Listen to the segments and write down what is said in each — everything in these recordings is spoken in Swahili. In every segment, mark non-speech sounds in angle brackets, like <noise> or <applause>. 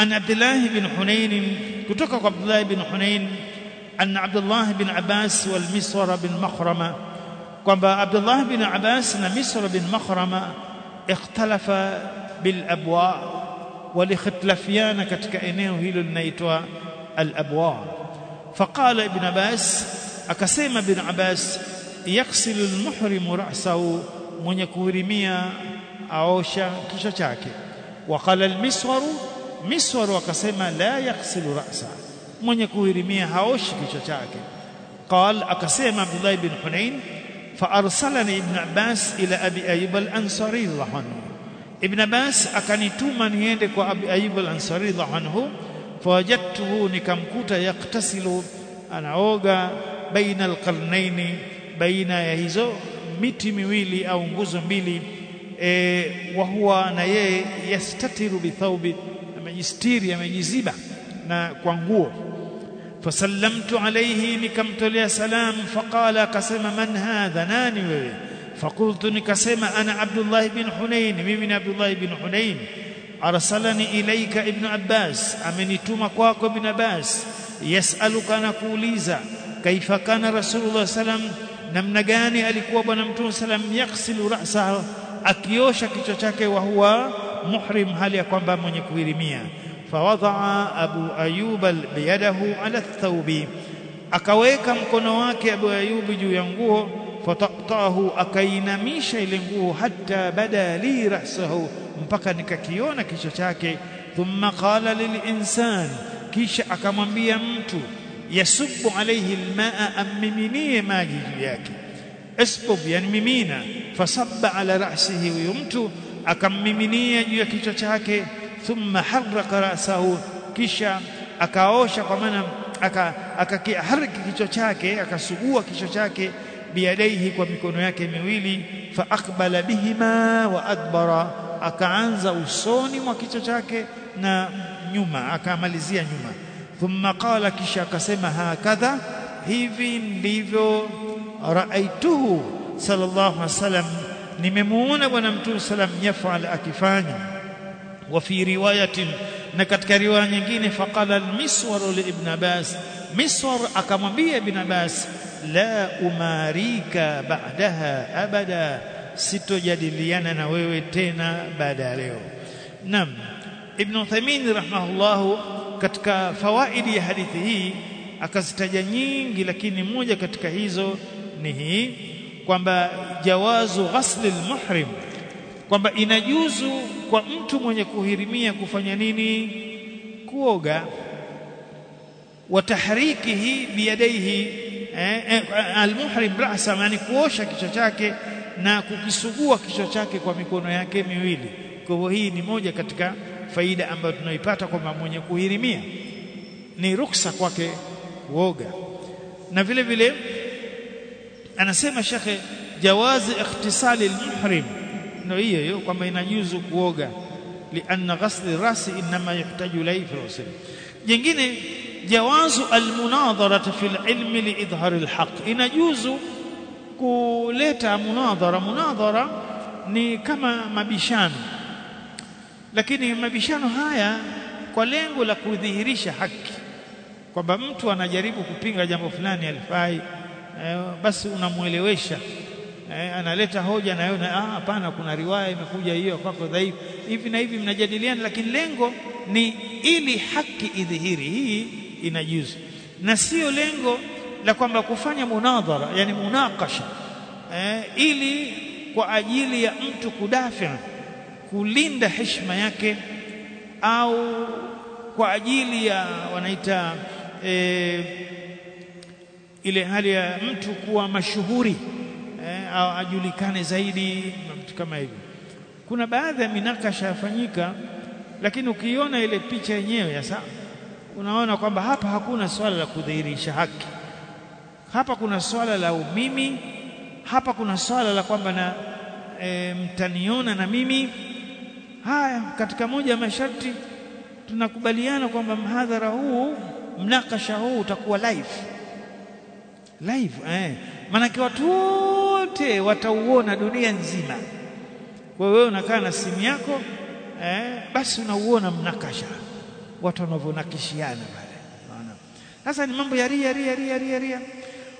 عن عبد الله بن حنين كتوك عبد الله بن حنين عن عبد الله بن عباس والمصر بن مخرمة. قام عبد الله بن عباس والمصر بن مخرمة اختلف بالأبواء ولختلفيان كتك إنه هيل النيتوى الأبواء. فقال ابن عباس أكسيم بن عباس يغسل المحرم رأسه من يكورميا أعوشا كشاكي. وقال المسور miswar miswar akasema la yaghsilu ra'sahu mwenye kuhirimia haoshi kichwa chake قال akasema Abdullah ibn Hunain فارسلني ابن عباس الى ابي ايوب الانصاري رضي الله عنه ابن عباس akanituma niende kwa abi ayyub al-ansari radhiallahu anhu fawajadtuhu nikamkuta yaktasilu anaoga baina al-qarnaini baina ya hizo miti miwili au nguzo mbili e, wa huwa na yeye yastatiru bithaubi amejistiri amejiziba na kwa nguo. Fasallamtu alayhi nikamtolea salam. Faqala akasema man hadha nani wewe? Fakultu nikasema ana abdullah ibn hunain mimi ni abdullah ibn hunain arsalani ilaika ibn abbas. Amenituma kwako ibn abbas. Yasaluka na kuuliza kaifa kana rasulullah sallam namna gani alikuwa bwana mtume sallam yaksilu ra'sahu? Akiosha kichwa chake wa huwa محرم هل يقوم بمن يكويرميا فوضع أبو أيوب بيده على الثوب. أكويك مكنواك أبو أيوب جوينغوه فتقطاه أكينا ميشا لنغوه حتى بدا لي رأسه. مبقى نكاكيون كشتاك ثم قال للإنسان كيش أكم بيمت يسب عليه الماء أم مني ما جيجياك اسبب يعني ينمينا فصب على رأسه ويمتو akammiminia juu ya kichwa chake thumma haraka ra'sahu kisha akaosha kwa maana akakihariki kichwa chake akasugua kichwa chake biyadaihi kwa mikono yake miwili fa aqbala bihima wa adbara akaanza usoni mwa kichwa chake na nyuma akamalizia nyuma. Thumma qala kisha akasema hakadha hivi ndivyo raaituhu sallallahu alaihi wasallam nimemuona bwana mtume salam yafal akifanya wa fi riwayatin na katika riwaya nyingine faqala al-miswar li ibn abbas miswar akamwambia ibn abbas la umarika ba'daha abada sitojadiliana na wewe tena baada ya leo. Nam ibn uthaymeen rahimahullahu katika fawaidi ya hadithi hii akazitaja nyingi lakini moja katika hizo ni hii kwamba jawazu ghasli al-muhrim kwamba inajuzu kwa mtu mwenye kuhirimia kufanya nini? Kuoga. Wa tahrikihi biyadaihi eh, eh, almuhrim ra'sa yani kuosha kichwa chake na kukisugua kichwa chake kwa mikono yake miwili. Kwa hivyo hii ni moja katika faida ambayo tunaipata kwamba mwenye kuhirimia ni ruksa kwake kuoga. Na vile vile anasema shekhe jawazi ikhtisali almuhrim. Ndio hiyo hiyo kwamba inajuzu kuoga. Lianna ghasli rasi inma yuhtaju ilayhi fi ghusl jingine jawazu almunadhara fi alilmi liidhhari alhaq. Inajuzu kuleta munadhara. Munadhara ni kama mabishano. Lakini mabishano haya kwa lengo la kudhihirisha haki. Kwamba mtu anajaribu kupinga jambo fulani alifai basi unamuelewesha eh, analeta hoja na yeye ah hapana kuna riwaya imekuja hiyo kwako dhaifu. Hivi na hivi mnajadiliana lakini lengo ni ili haki idhihiri. Hii inajuzu na sio lengo la kwamba kufanya munadhara yani munakasha. Eh, ili kwa ajili ya mtu kudafia kulinda heshima yake au kwa ajili ya wanaita e, ile hali ya mtu kuwa mashuhuri eh, au ajulikane zaidi mtu kama hivyo. Kuna baadhi ya minakasha yafanyika lakini ukiona ile picha yenyewe ya saa unaona kwamba hapa hakuna swala la kudhihirisha haki. Hapa kuna swala la umimi hapa kuna swala la kwamba na e, mtaniona na mimi. Haya katika moja ya masharti tunakubaliana kwamba mhadhara huu mnakasha huu utakuwa live live eh. Maanake watu wote watauona dunia nzima. Wewe unakaa na simu yako eh basi unauona mnakasha. Watu wanavyonakishiana pale. Sasa ni mambo ya ria ria ria ria ria.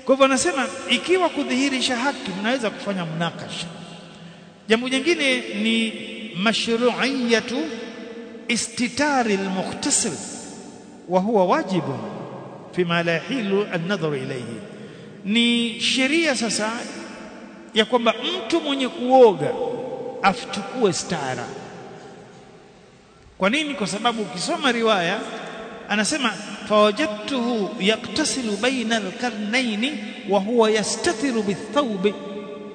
Kwa hivyo anasema ikiwa kudhihirisha haki mnaweza kufanya mnakasha. Jambo jingine ni mashru'iyatu istitari almukhtasir wa huwa wajibu fima la yahilu an-nadhar ilayhi ni sheria sasa ya kwamba mtu mwenye kuoga afuchukue stara. Kwa nini? Kwa sababu ukisoma riwaya anasema fawajadtuhu yaktasilu baina alqarnaini wa huwa yastathiru bithawbi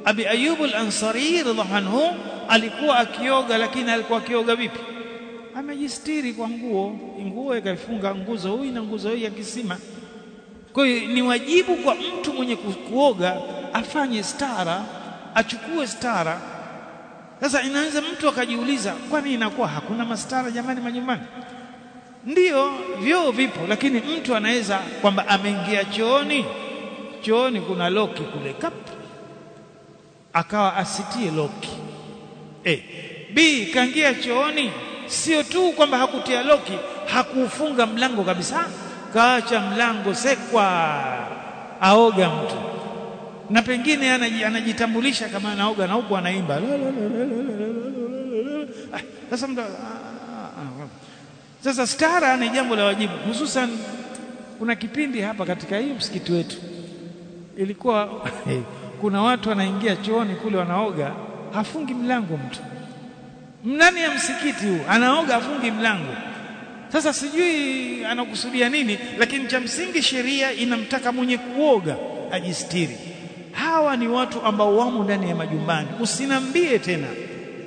abi ayub al-ansari radhiallahu anhu alikuwa akioga lakini alikuwa akioga vipi? Amejistiri kwa nguo. Nguo ikaifunga nguzo hii na nguzo hii ya kisima kwa hiyo ni wajibu kwa mtu mwenye kuoga afanye stara achukue stara. Sasa inaweza mtu akajiuliza kwani inakuwa hakuna mastara jamani majumbani? Ndiyo vyoo vipo lakini mtu anaweza kwamba ameingia chooni. Chooni kuna loki kule kap akawa asitie loki. Eh b kaingia chooni sio tu kwamba hakutia loki hakuufunga mlango kabisa kaacha mlango sekwa aoga mtu. Na pengine anajitambulisha kama anaoga na huku anaimba. Sasa sasa stara ni jambo la wajibu. Hususan kuna kipindi hapa katika hii msikiti wetu ilikuwa <laughs> kuna watu wanaingia chooni kule wanaoga hafungi mlango mtu. Mnani ya msikiti huu anaoga hafungi mlango sasa sijui anakusudia nini lakini cha msingi sheria inamtaka mwenye kuoga ajistiri. Hawa ni watu ambao wamo ndani ya majumbani. Usinambie tena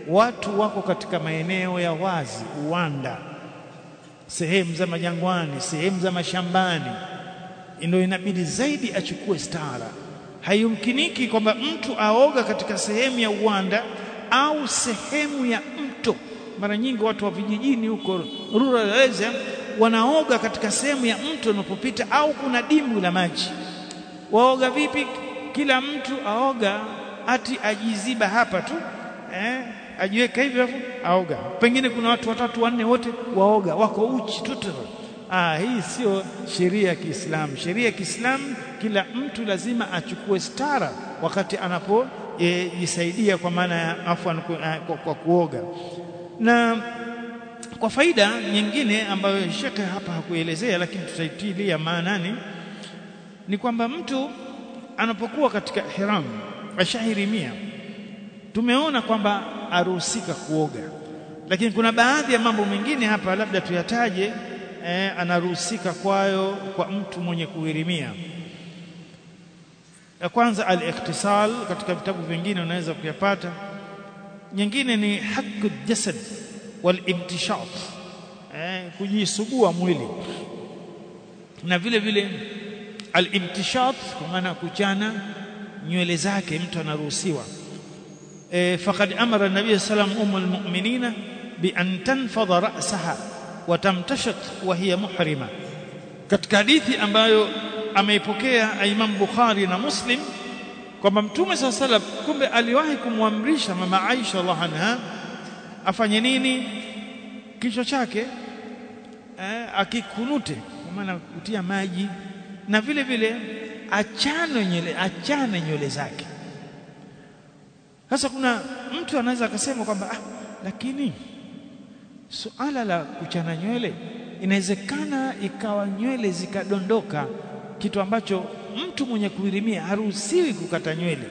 watu wako katika maeneo ya wazi uwanda. Sehemu za majangwani sehemu za mashambani. Ndio inabidi zaidi achukue stara. Hayumkiniki kwamba mtu aoga katika sehemu ya uwanda au sehemu ya mto mara nyingi watu wa vijijini huko rural areas wanaoga katika sehemu ya mtu unapopita au kuna dimbwi la maji. Waoga vipi? Kila mtu aoga ati ajiziba hapa tu eh ajiweka hivyo hapo aoga. Pengine kuna watu watatu wanne wote waoga wako uchi tutu ah hii sio sheria ya Kiislamu. Sheria ya Kiislamu kila mtu lazima achukue stara wakati anapojisaidia e, kwa maana ya afwan kwa, kwa kuoga na kwa faida nyingine ambayo shekhe hapa hakuelezea lakini tutaitilia maanani ni kwamba mtu anapokuwa katika ihram ashahirimia tumeona kwamba aruhusika kuoga. Lakini kuna baadhi ya mambo mengine hapa labda tuyataje eh, anaruhusika kwayo kwa mtu mwenye kuhirimia ya kwanza al iktisal katika vitabu vingine unaweza kuyapata nyingine ni hakku jasad wal imtishat eh, kujisugua mwili. Na vile vile al-imtishat kwa maana kuchana nywele zake mtu anaruhusiwa. Eh faqad amara an-nabiy sallam ummul mu'minina bi an tanfadha ra'saha wa tamtashat wa hiya muhrima. Katika hadithi ambayo ameipokea Imam Bukhari na Muslim kwamba Mtume saa salam kumbe aliwahi kumwamrisha mama Aisha Allah anha afanye nini? Kichwa chake eh, akikunute kwa maana kutia maji na vile vile achane nywele achane nywele zake. Sasa kuna mtu anaweza akasema kwamba ah, lakini suala la kuchana nywele inawezekana ikawa nywele zikadondoka kitu ambacho mtu mwenye kuhirimia haruhusiwi kukata nywele.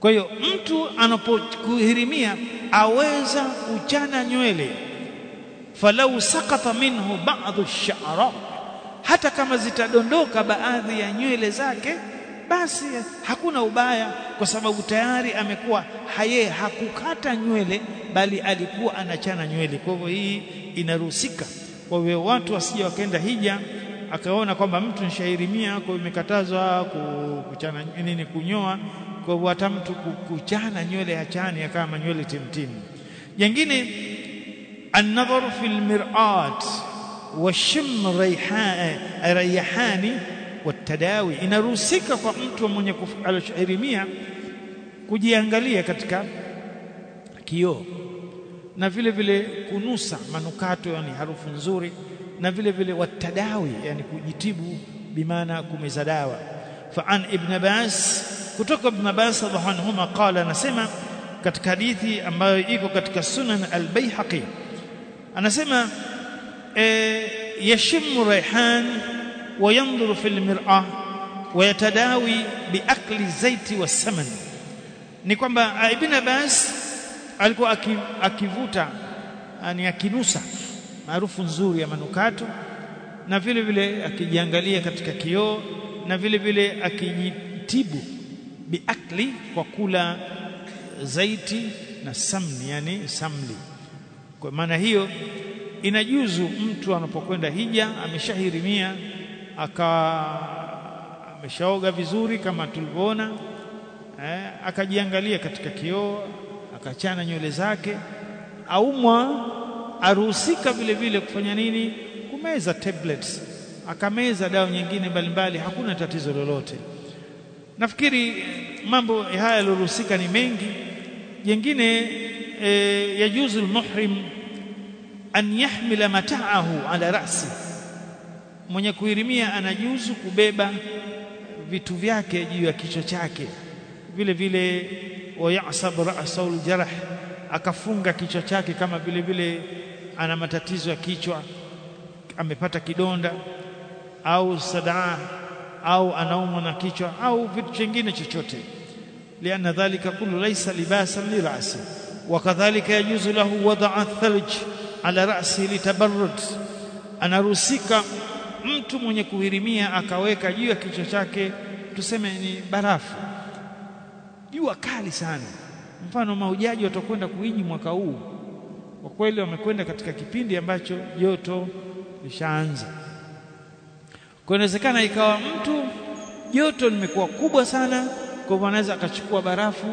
Kwa hiyo mtu anapokuhirimia aweza kuchana nywele. Falau sakata minhu ba'dhu ash-sha'ra hata kama zitadondoka baadhi ya nywele zake basi hakuna ubaya kwa sababu tayari amekuwa haye hakukata nywele bali alikuwa anachana nywele. Kwa hivyo hii inaruhusika. Kwa hiyo watu wasije wakaenda hija akaona kwamba mtu nishahirimia kwa imekatazwa kuchana nini kunyoa. Kwa hivyo hata mtu kuchana nywele hachani kama nywele timtimu jingine an-nadhar fil mir'at wa shim rayhani watadawi inaruhusika kwa mtu mwenye aloshahirimia kujiangalia katika kioo na vile vile kunusa manukato yani harufu nzuri na vile vile watadawi yani kujitibu bimaana kumeza dawa. Fa an ibn Abbas kutoka ibn Abbas radhiallahu anhuma qala anasema katika hadithi ambayo iko katika sunan al-Baihaqi anasema e, yashimmu raihan wa yanzuru fil mir'ah wa yatadawi bi akli zaiti wasaman ni kwamba ibn Abbas alikuwa akivuta yani akinusa harufu nzuri ya manukato na vile vile akijiangalia katika kioo na vile vile akijitibu biakli kwa kula zaiti na samni yani samli. Kwa maana hiyo inajuzu mtu anapokwenda hija ameshahirimia aka ameshaoga vizuri kama tulivyoona eh, akajiangalia katika kioo akachana nywele zake aumwa aruhusika vile vile kufanya nini? Kumeza tablets. Akameza dawa nyingine mbalimbali hakuna tatizo lolote. Nafikiri mambo haya yaliyoruhusika ni mengi. Jengine e, yajuzu almuhrim an yahmila mata'ahu ala ra'si. Mwenye kuhirimia anajuzu kubeba vitu vyake juu ya kichwa chake. Vile vile wayasab ra'sahu aljarh akafunga kichwa chake kama vile vile ana matatizo ya kichwa amepata kidonda au sadaa au anaumwa na kichwa au vitu vingine chochote. Lianna dhalika kullu laysa libasan lirasi wa wakadhalika yajuzu lahu wad'a thalj ala ra'si litabarrud anaruhusika mtu mwenye kuhirimia akaweka juu ya kichwa chake tuseme ni barafu. Jua kali sana mfano maujaji watakwenda kuiji mwaka huu. Kwa kweli wamekwenda katika kipindi ambacho joto lishaanza. Kwa ikawa mtu joto limekuwa kubwa sana kwa hivyo anaweza akachukua barafu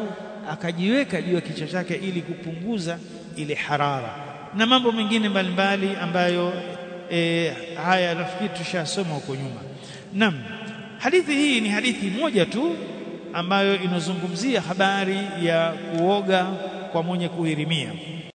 akajiweka juu ya kichwa chake ili kupunguza ile harara. Na mambo mengine mbalimbali ambayo e, haya nafikiri tushasoma huko nyuma. Naam hadithi hii ni hadithi moja tu ambayo inazungumzia habari ya kuoga kwa mwenye kuhirimia